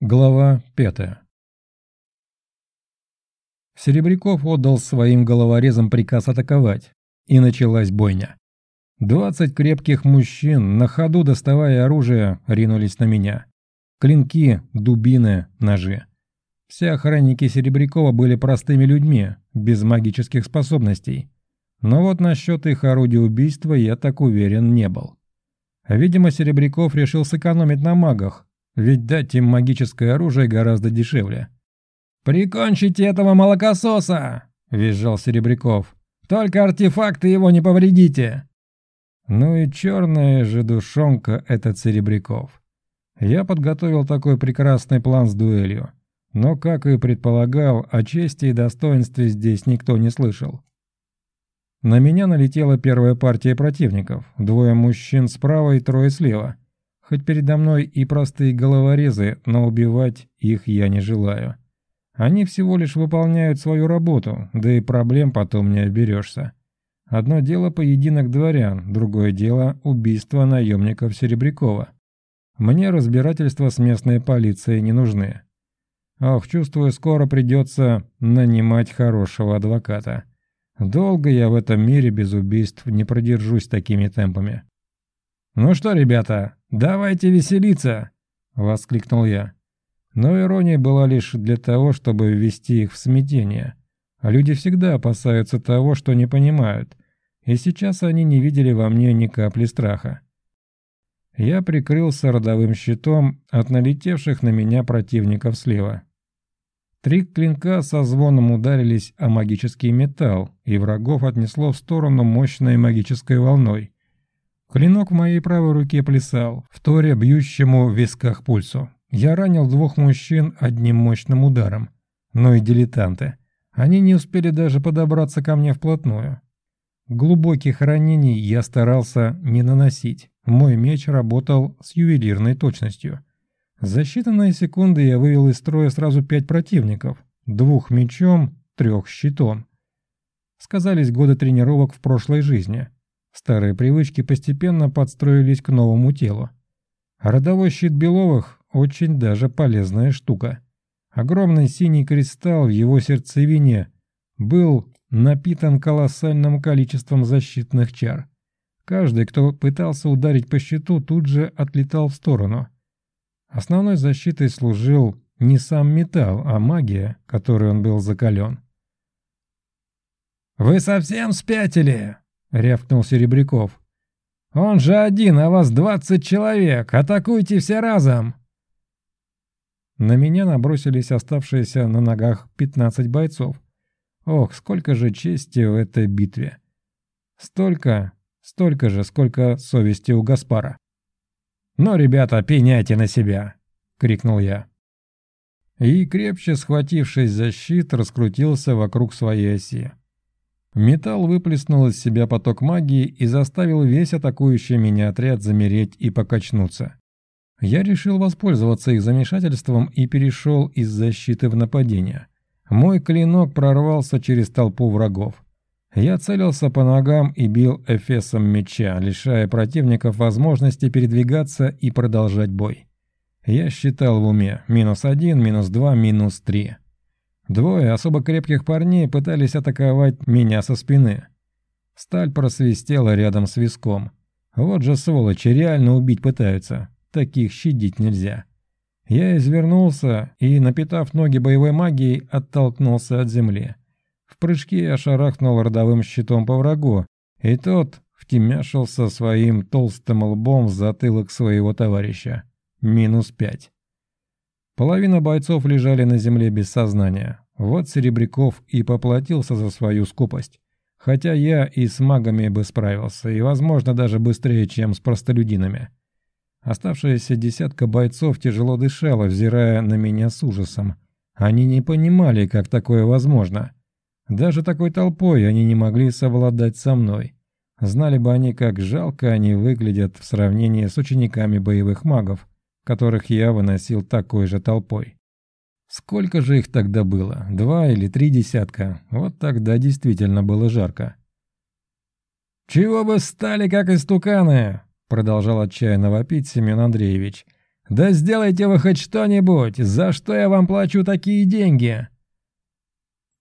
Глава пятая Серебряков отдал своим головорезам приказ атаковать, и началась бойня. Двадцать крепких мужчин, на ходу доставая оружие, ринулись на меня. Клинки, дубины, ножи. Все охранники Серебрякова были простыми людьми, без магических способностей. Но вот насчет их орудия убийства я так уверен не был. Видимо, Серебряков решил сэкономить на магах, ведь дать им магическое оружие гораздо дешевле. «Прикончите этого молокососа!» – визжал Серебряков. «Только артефакты его не повредите!» Ну и черная же душонка этот Серебряков. Я подготовил такой прекрасный план с дуэлью. Но, как и предполагал, о чести и достоинстве здесь никто не слышал. На меня налетела первая партия противников. Двое мужчин справа и трое слева – Хоть передо мной и простые головорезы, но убивать их я не желаю. Они всего лишь выполняют свою работу, да и проблем потом не оберешься. Одно дело поединок дворян, другое дело убийство наемников Серебрякова. Мне разбирательства с местной полицией не нужны. Ох, чувствую, скоро придется нанимать хорошего адвоката. Долго я в этом мире без убийств не продержусь такими темпами. «Ну что, ребята, давайте веселиться!» — воскликнул я. Но ирония была лишь для того, чтобы ввести их в смятение. А люди всегда опасаются того, что не понимают, и сейчас они не видели во мне ни капли страха. Я прикрылся родовым щитом от налетевших на меня противников слева. Три клинка со звоном ударились о магический металл, и врагов отнесло в сторону мощной магической волной. Клинок в моей правой руке плясал, вторя бьющему в висках пульсу. Я ранил двух мужчин одним мощным ударом. Но и дилетанты. Они не успели даже подобраться ко мне вплотную. Глубоких ранений я старался не наносить. Мой меч работал с ювелирной точностью. За считанные секунды я вывел из строя сразу пять противников. Двух мечом, трех щитом. Сказались годы тренировок в прошлой жизни. Старые привычки постепенно подстроились к новому телу. Родовой щит Беловых – очень даже полезная штука. Огромный синий кристалл в его сердцевине был напитан колоссальным количеством защитных чар. Каждый, кто пытался ударить по щиту, тут же отлетал в сторону. Основной защитой служил не сам металл, а магия, которой он был закален. «Вы совсем спятили?» — рявкнул Серебряков. «Он же один, а вас двадцать человек! Атакуйте все разом!» На меня набросились оставшиеся на ногах пятнадцать бойцов. Ох, сколько же чести в этой битве! Столько, столько же, сколько совести у Гаспара. «Ну, ребята, пеняйте на себя!» — крикнул я. И, крепче схватившись за щит, раскрутился вокруг своей оси. Металл выплеснул из себя поток магии и заставил весь атакующий меня отряд замереть и покачнуться. Я решил воспользоваться их замешательством и перешел из защиты в нападение. Мой клинок прорвался через толпу врагов. Я целился по ногам и бил эфесом меча, лишая противников возможности передвигаться и продолжать бой. Я считал в уме минус один, минус два, минус три. Двое особо крепких парней пытались атаковать меня со спины. Сталь просвистела рядом с виском. Вот же сволочи, реально убить пытаются. Таких щадить нельзя. Я извернулся и, напитав ноги боевой магией, оттолкнулся от земли. В прыжке я шарахнул родовым щитом по врагу, и тот втемяшился своим толстым лбом в затылок своего товарища. Минус пять. Половина бойцов лежали на земле без сознания. Вот Серебряков и поплатился за свою скупость. Хотя я и с магами бы справился, и, возможно, даже быстрее, чем с простолюдинами. Оставшаяся десятка бойцов тяжело дышала, взирая на меня с ужасом. Они не понимали, как такое возможно. Даже такой толпой они не могли совладать со мной. Знали бы они, как жалко они выглядят в сравнении с учениками боевых магов, которых я выносил такой же толпой. Сколько же их тогда было? Два или три десятка? Вот тогда действительно было жарко. «Чего бы стали, как истуканы?» — продолжал отчаянно вопить Семен Андреевич. Да сделайте вы хоть что-нибудь! За что я вам плачу такие деньги?»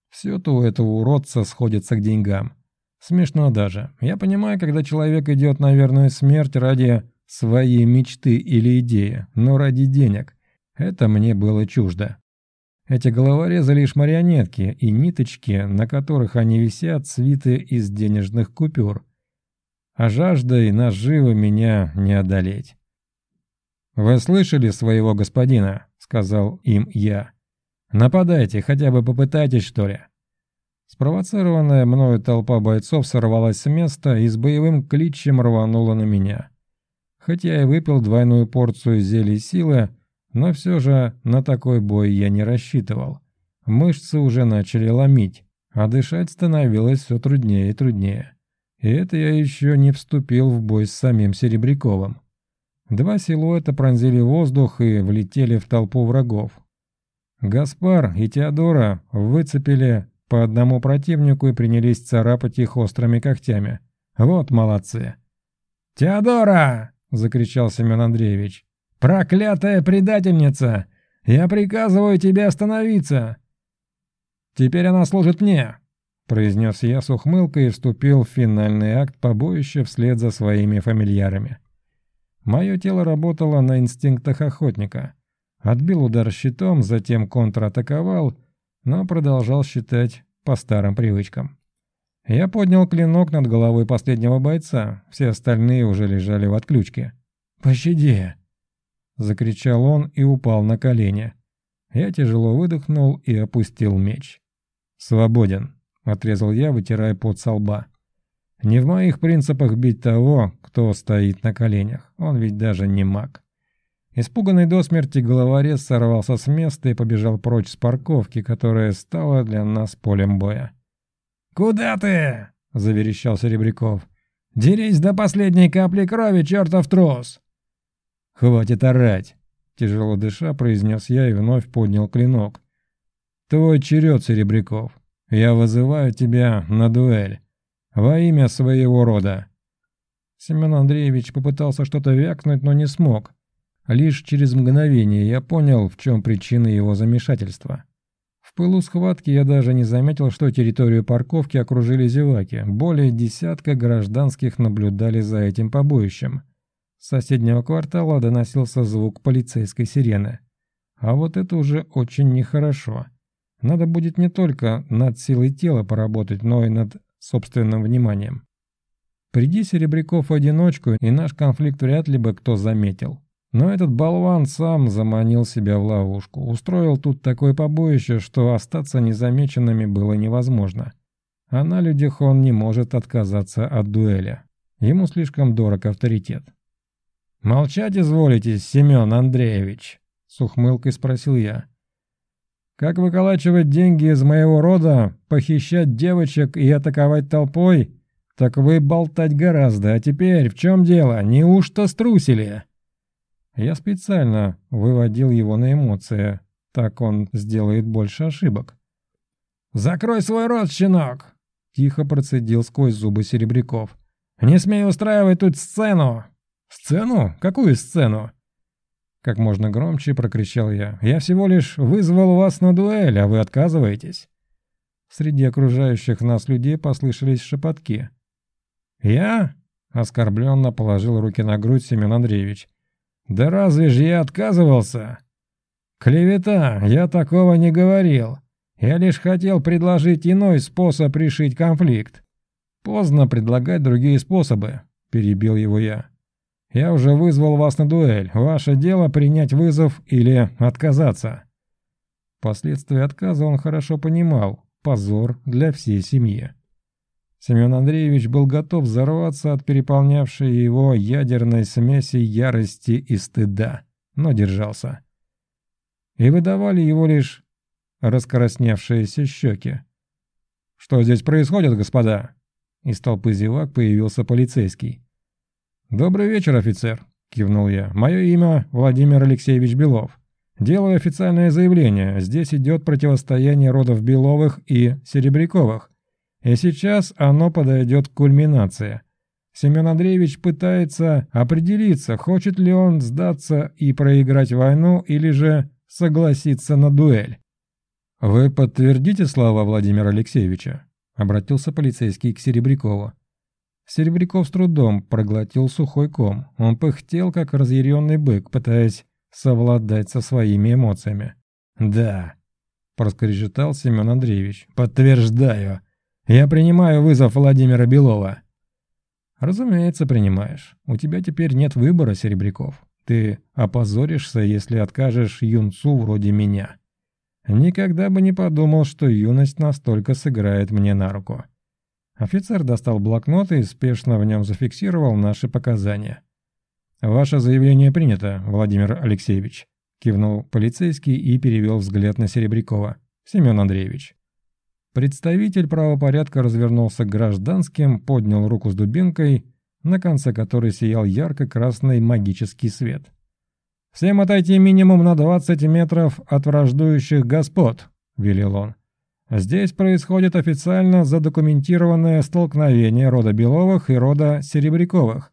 Все-то у этого уродца сходится к деньгам. Смешно даже. Я понимаю, когда человек идет на верную смерть ради своей мечты или идеи, но ради денег. Это мне было чуждо. Эти головорезы лишь марионетки и ниточки, на которых они висят, свиты из денежных купюр. А жаждой наживы меня не одолеть. «Вы слышали своего господина?» — сказал им я. Нападайте, хотя бы попытайтесь, что ли». Спровоцированная мною толпа бойцов сорвалась с места и с боевым кличем рванула на меня. Хотя и выпил двойную порцию зелий силы, но все же на такой бой я не рассчитывал. Мышцы уже начали ломить, а дышать становилось все труднее и труднее. И это я еще не вступил в бой с самим Серебряковым. Два силуэта пронзили воздух и влетели в толпу врагов, Гаспар и Теодора выцепили по одному противнику и принялись царапать их острыми когтями. Вот молодцы. «Теодора!» — закричал Семен Андреевич. «Проклятая предательница! Я приказываю тебе остановиться!» «Теперь она служит мне!» — произнес я с ухмылкой и вступил в финальный акт побоища вслед за своими фамильярами. Мое тело работало на инстинктах охотника. Отбил удар щитом, затем контратаковал, но продолжал считать по старым привычкам. Я поднял клинок над головой последнего бойца, все остальные уже лежали в отключке. «Пощади!» — закричал он и упал на колени. Я тяжело выдохнул и опустил меч. «Свободен», — отрезал я, вытирая пот со лба. «Не в моих принципах бить того, кто стоит на коленях, он ведь даже не маг». Испуганный до смерти головорез сорвался с места и побежал прочь с парковки, которая стала для нас полем боя. «Куда ты?» – заверещал Серебряков. «Дерись до последней капли крови, чертов трус!» «Хватит орать!» – тяжело дыша произнес я и вновь поднял клинок. «Твой черед, Серебряков. Я вызываю тебя на дуэль. Во имя своего рода». Семен Андреевич попытался что-то вякнуть, но не смог. Лишь через мгновение я понял, в чем причина его замешательства. Пылу схватки я даже не заметил, что территорию парковки окружили зеваки. Более десятка гражданских наблюдали за этим побоищем. С соседнего квартала доносился звук полицейской сирены. А вот это уже очень нехорошо. Надо будет не только над силой тела поработать, но и над собственным вниманием. Приди Серебряков одиночку, и наш конфликт вряд ли бы кто заметил. Но этот болван сам заманил себя в ловушку, устроил тут такое побоище, что остаться незамеченными было невозможно. А на людях он не может отказаться от дуэли. Ему слишком дорог авторитет. «Молчать изволите, Семен Андреевич?» — с ухмылкой спросил я. «Как выколачивать деньги из моего рода, похищать девочек и атаковать толпой? Так вы болтать гораздо, а теперь в чем дело? Неужто струсили?» Я специально выводил его на эмоции, так он сделает больше ошибок. «Закрой свой рот, щенок!» — тихо процедил сквозь зубы Серебряков. «Не смей устраивать тут сцену!» «Сцену? Какую сцену?» Как можно громче прокричал я. «Я всего лишь вызвал вас на дуэль, а вы отказываетесь». Среди окружающих нас людей послышались шепотки. «Я?» — оскорбленно положил руки на грудь Семен Андреевич. Да разве же я отказывался? Клевета, я такого не говорил. Я лишь хотел предложить иной способ решить конфликт. Поздно предлагать другие способы, перебил его я. Я уже вызвал вас на дуэль. Ваше дело принять вызов или отказаться. Последствия отказа он хорошо понимал. Позор для всей семьи. Семен Андреевич был готов взорваться от переполнявшей его ядерной смеси ярости и стыда, но держался. И выдавали его лишь раскрасневшиеся щеки. «Что здесь происходит, господа?» Из толпы зевак появился полицейский. «Добрый вечер, офицер», — кивнул я. «Мое имя Владимир Алексеевич Белов. Делаю официальное заявление. Здесь идет противостояние родов Беловых и Серебряковых. И сейчас оно подойдет к кульминации. Семен Андреевич пытается определиться, хочет ли он сдаться и проиграть войну, или же согласиться на дуэль. «Вы подтвердите слова Владимира Алексеевича?» — обратился полицейский к Серебрякову. Серебряков с трудом проглотил сухой ком. Он пыхтел, как разъяренный бык, пытаясь совладать со своими эмоциями. «Да», — проскрежетал Семен Андреевич, — «подтверждаю. Я принимаю вызов Владимира Белова». «Разумеется, принимаешь. У тебя теперь нет выбора, Серебряков. Ты опозоришься, если откажешь юнцу вроде меня. Никогда бы не подумал, что юность настолько сыграет мне на руку». Офицер достал блокнот и спешно в нем зафиксировал наши показания. «Ваше заявление принято, Владимир Алексеевич», – кивнул полицейский и перевел взгляд на Серебрякова. «Семен Андреевич». Представитель правопорядка развернулся к гражданским, поднял руку с дубинкой, на конце которой сиял ярко-красный магический свет. «Всем отойти минимум на 20 метров от враждующих господ», – велел он. Здесь происходит официально задокументированное столкновение рода Беловых и рода Серебряковых.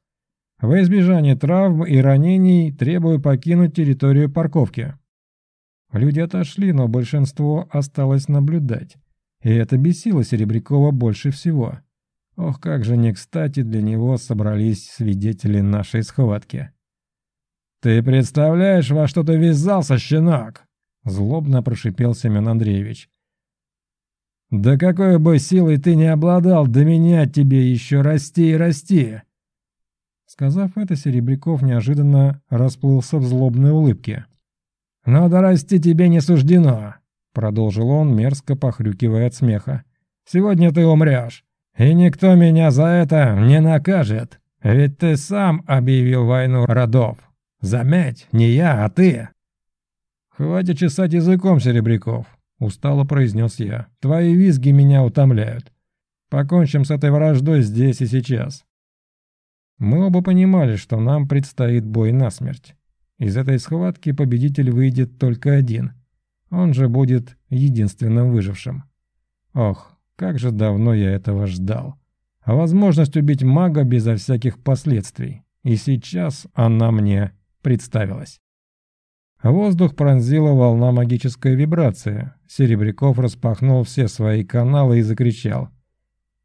Во избежание травм и ранений требую покинуть территорию парковки. Люди отошли, но большинство осталось наблюдать. И это бесило Серебрякова больше всего. Ох, как же не кстати для него собрались свидетели нашей схватки. «Ты представляешь, во что ты ввязался, щенок?» Злобно прошипел Семен Андреевич. «Да какой бы силой ты не обладал, до меня тебе еще расти и расти!» Сказав это, Серебряков неожиданно расплылся в злобной улыбке. «Но дорасти тебе не суждено!» Продолжил он, мерзко похрюкивая от смеха. «Сегодня ты умрешь, и никто меня за это не накажет, ведь ты сам объявил войну родов. Заметь, не я, а ты!» «Хватит чесать языком, Серебряков. — устало произнес я. «Твои визги меня утомляют. Покончим с этой враждой здесь и сейчас». Мы оба понимали, что нам предстоит бой насмерть. Из этой схватки победитель выйдет только один. Он же будет единственным выжившим. Ох, как же давно я этого ждал. А возможность убить мага безо всяких последствий. И сейчас она мне представилась. Воздух пронзила волна магической вибрации. Серебряков распахнул все свои каналы и закричал.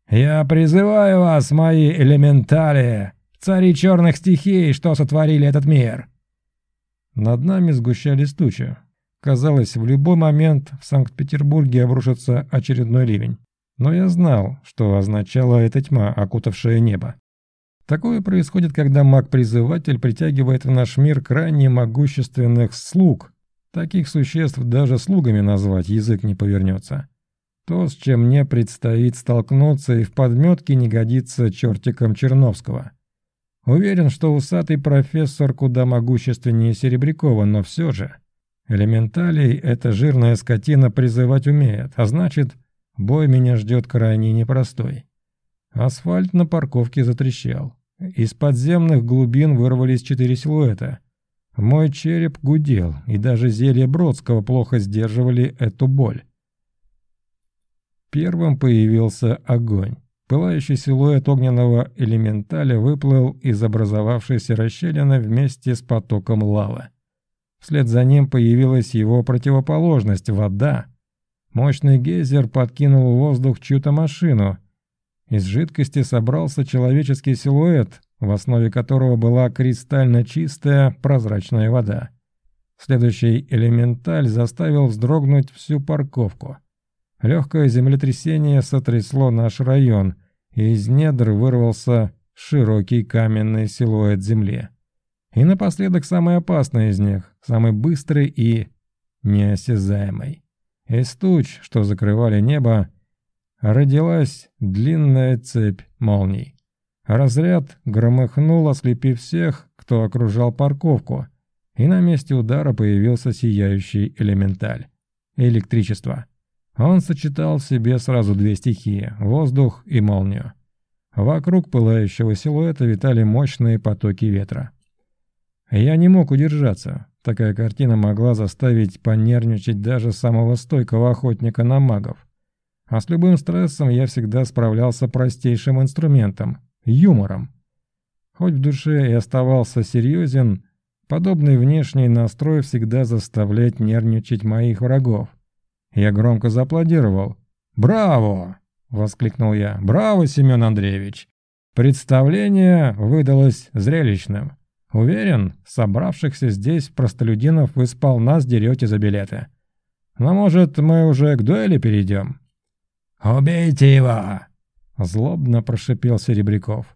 «Я призываю вас, мои элементали, цари черных стихий, что сотворили этот мир!» Над нами сгущались тучи. Казалось, в любой момент в Санкт-Петербурге обрушится очередной ливень. Но я знал, что означала эта тьма, окутавшая небо. Такое происходит, когда маг-призыватель притягивает в наш мир крайне могущественных слуг. Таких существ даже слугами назвать язык не повернется. То, с чем мне предстоит столкнуться и в подметке не годится чертиком Черновского. Уверен, что усатый профессор куда могущественнее Серебрякова, но все же. Элементалей эта жирная скотина призывать умеет, а значит, бой меня ждет крайне непростой. Асфальт на парковке затрещал. Из подземных глубин вырвались четыре силуэта. Мой череп гудел, и даже зелья Бродского плохо сдерживали эту боль. Первым появился огонь. Пылающий силуэт огненного элементаля выплыл из образовавшейся расщелины вместе с потоком лавы. Вслед за ним появилась его противоположность – вода. Мощный гейзер подкинул в воздух чью-то машину – из жидкости собрался человеческий силуэт, в основе которого была кристально чистая прозрачная вода. Следующий элементаль заставил вздрогнуть всю парковку. Легкое землетрясение сотрясло наш район, и из недр вырвался широкий каменный силуэт земли. И напоследок самый опасный из них, самый быстрый и неосязаемый. Из туч, что закрывали небо, родилась длинная цепь молний. Разряд громыхнул, ослепив всех, кто окружал парковку, и на месте удара появился сияющий элементаль – электричество. Он сочетал в себе сразу две стихии – воздух и молнию. Вокруг пылающего силуэта витали мощные потоки ветра. Я не мог удержаться. Такая картина могла заставить понервничать даже самого стойкого охотника на магов. А с любым стрессом я всегда справлялся простейшим инструментом – юмором. Хоть в душе и оставался серьезен, подобный внешний настрой всегда заставляет нервничать моих врагов. Я громко зааплодировал. «Браво!» — воскликнул я. «Браво, Семен Андреевич! Представление выдалось зрелищным. Уверен, собравшихся здесь простолюдинов вы сполна сдерете за билеты. Но, может, мы уже к дуэли перейдем?» «Убейте его!» — злобно прошипел Серебряков.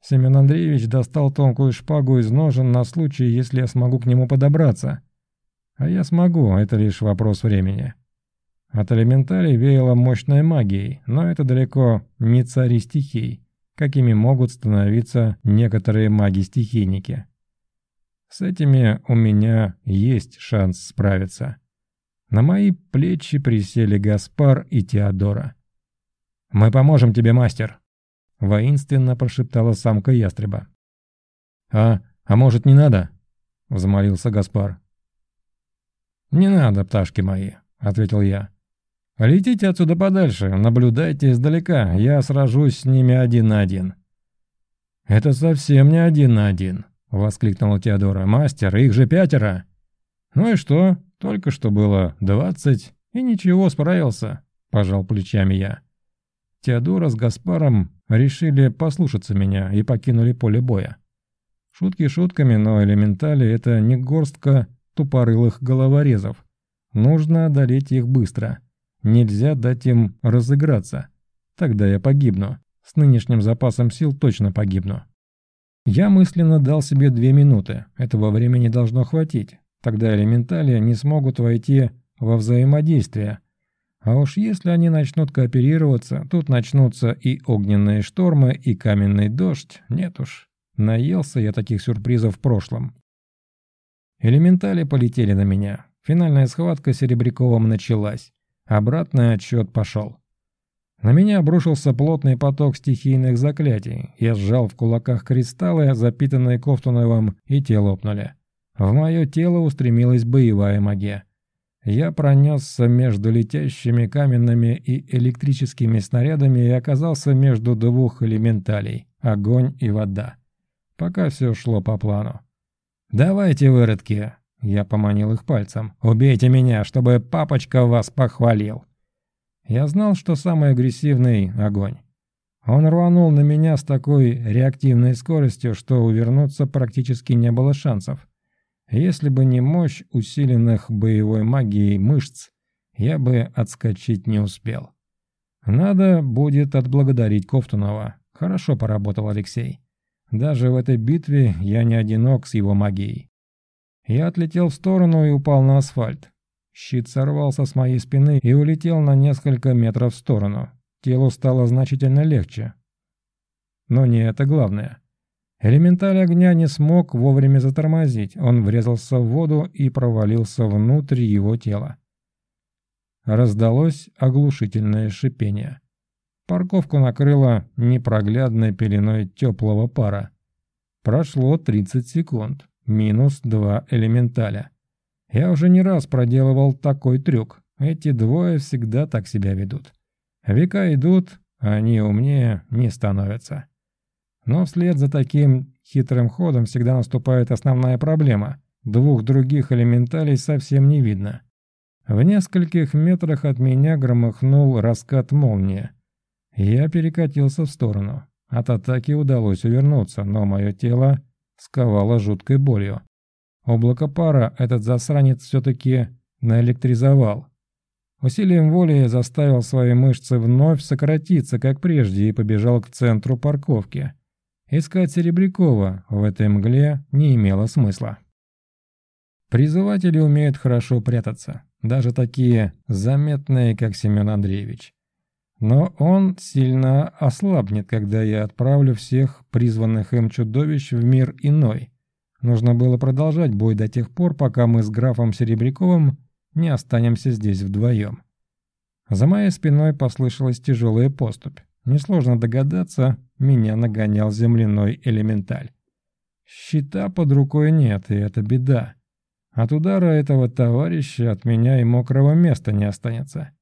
Семен Андреевич достал тонкую шпагу из ножен на случай, если я смогу к нему подобраться. А я смогу, это лишь вопрос времени. От элементалей веяло мощной магией, но это далеко не цари стихий, какими могут становиться некоторые маги-стихийники. С этими у меня есть шанс справиться. На мои плечи присели Гаспар и Теодора. «Мы поможем тебе, мастер!» — воинственно прошептала самка ястреба. «А, а может, не надо?» — взмолился Гаспар. «Не надо, пташки мои», — ответил я. «Летите отсюда подальше, наблюдайте издалека, я сражусь с ними один на один». «Это совсем не один на один», — воскликнула Теодора. «Мастер, их же пятеро!» «Ну и что? Только что было двадцать, и ничего, справился», — пожал плечами я. Теодора с Гаспаром решили послушаться меня и покинули поле боя. Шутки шутками, но элементали — это не горстка тупорылых головорезов. Нужно одолеть их быстро. Нельзя дать им разыграться. Тогда я погибну. С нынешним запасом сил точно погибну. Я мысленно дал себе две минуты. Этого времени должно хватить. Тогда элементали не смогут войти во взаимодействие. А уж если они начнут кооперироваться, тут начнутся и огненные штормы, и каменный дождь. Нет уж, наелся я таких сюрпризов в прошлом. Элементали полетели на меня. Финальная схватка с Серебряковым началась. Обратный отсчет пошел. На меня обрушился плотный поток стихийных заклятий. Я сжал в кулаках кристаллы, запитанные Кофтуновым, и те лопнули. В мое тело устремилась боевая магия. Я пронесся между летящими каменными и электрическими снарядами и оказался между двух элементалей – огонь и вода. Пока все шло по плану. «Давайте, выродки!» Я поманил их пальцем. «Убейте меня, чтобы папочка вас похвалил!» Я знал, что самый агрессивный — огонь. Он рванул на меня с такой реактивной скоростью, что увернуться практически не было шансов. Если бы не мощь усиленных боевой магией мышц, я бы отскочить не успел. Надо будет отблагодарить Кофтунова. Хорошо поработал Алексей. Даже в этой битве я не одинок с его магией. Я отлетел в сторону и упал на асфальт. Щит сорвался с моей спины и улетел на несколько метров в сторону. Телу стало значительно легче. Но не это главное. Элементаль огня не смог вовремя затормозить, он врезался в воду и провалился внутрь его тела. Раздалось оглушительное шипение. Парковку накрыло непроглядной пеленой теплого пара. Прошло 30 секунд минус два элементаля. Я уже не раз проделывал такой трюк. Эти двое всегда так себя ведут. Века идут, они умнее не становятся. Но вслед за таким хитрым ходом всегда наступает основная проблема. Двух других элементалей совсем не видно. В нескольких метрах от меня громыхнул раскат молнии. Я перекатился в сторону. От атаки удалось увернуться, но мое тело сковало жуткой болью. Облако пара этот засранец все-таки наэлектризовал. Усилием воли заставил свои мышцы вновь сократиться, как прежде, и побежал к центру парковки. Искать Серебрякова в этой мгле не имело смысла. Призыватели умеют хорошо прятаться, даже такие заметные, как Семен Андреевич. Но он сильно ослабнет, когда я отправлю всех призванных им чудовищ в мир иной. Нужно было продолжать бой до тех пор, пока мы с графом Серебряковым не останемся здесь вдвоем. За моей спиной послышалась тяжелая поступь. Несложно догадаться, меня нагонял земляной элементаль. Щита под рукой нет, и это беда. От удара этого товарища от меня и мокрого места не останется.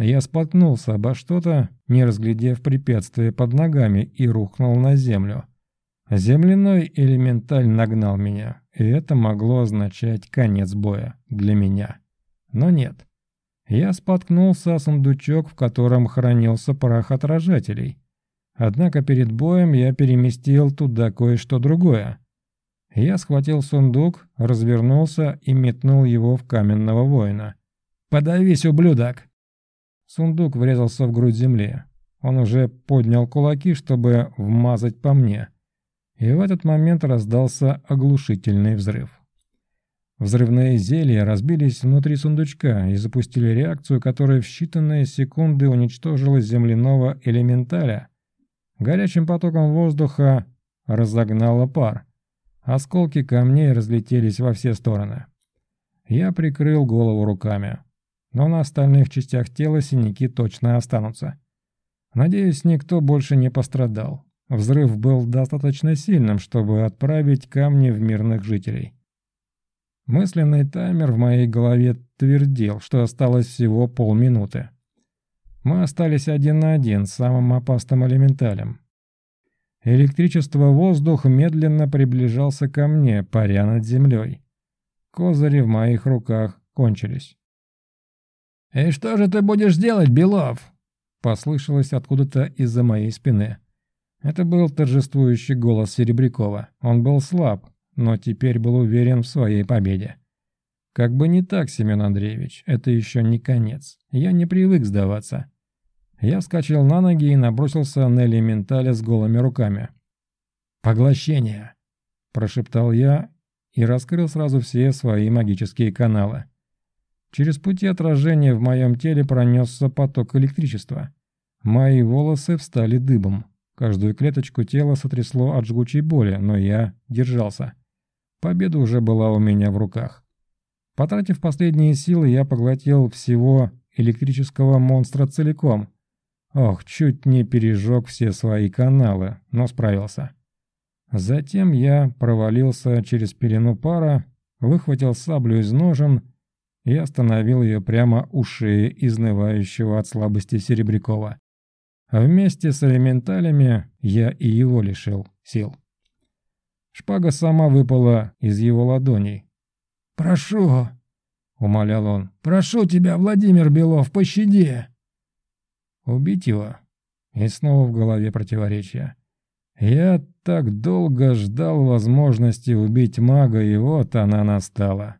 Я споткнулся обо что-то, не разглядев препятствие под ногами, и рухнул на землю. Земляной элементаль нагнал меня, и это могло означать конец боя для меня. Но нет. Я споткнулся о сундучок, в котором хранился прах отражателей. Однако перед боем я переместил туда кое-что другое. Я схватил сундук, развернулся и метнул его в каменного воина. «Подавись, ублюдок!» Сундук врезался в грудь земли. Он уже поднял кулаки, чтобы вмазать по мне. И в этот момент раздался оглушительный взрыв. Взрывные зелья разбились внутри сундучка и запустили реакцию, которая в считанные секунды уничтожила земляного элементаля. Горячим потоком воздуха разогнала пар. Осколки камней разлетелись во все стороны. Я прикрыл голову руками. Но на остальных частях тела синяки точно останутся. Надеюсь, никто больше не пострадал. Взрыв был достаточно сильным, чтобы отправить камни в мирных жителей. Мысленный таймер в моей голове твердил, что осталось всего полминуты. Мы остались один на один с самым опасным элементалем. Электричество воздух медленно приближался ко мне, паря над землей. Козыри в моих руках кончились. «И что же ты будешь делать, Белов?» Послышалось откуда-то из-за моей спины. Это был торжествующий голос Серебрякова. Он был слаб, но теперь был уверен в своей победе. Как бы не так, Семен Андреевич, это еще не конец. Я не привык сдаваться. Я вскочил на ноги и набросился на элементаля с голыми руками. «Поглощение!» – прошептал я и раскрыл сразу все свои магические каналы. Через пути отражения в моем теле пронесся поток электричества. Мои волосы встали дыбом. Каждую клеточку тела сотрясло от жгучей боли, но я держался. Победа уже была у меня в руках. Потратив последние силы, я поглотил всего электрического монстра целиком. Ох, чуть не пережег все свои каналы, но справился. Затем я провалился через пелену пара, выхватил саблю из ножен и остановил ее прямо у шеи изнывающего от слабости Серебрякова. А вместе с элементалями я и его лишил сил. Шпага сама выпала из его ладоней. «Прошу!» — умолял он. «Прошу тебя, Владимир Белов, пощади!» Убить его? И снова в голове противоречия. Я так долго ждал возможности убить мага, и вот она настала.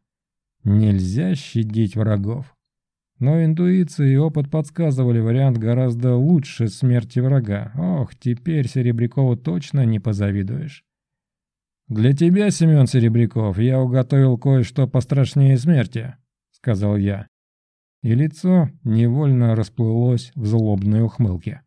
Нельзя щадить врагов. Но интуиция и опыт подсказывали вариант гораздо лучше смерти врага. Ох, теперь Серебрякову точно не позавидуешь. «Для тебя, Семен Серебряков, я уготовил кое-что пострашнее смерти», — сказал я. И лицо невольно расплылось в злобной ухмылке.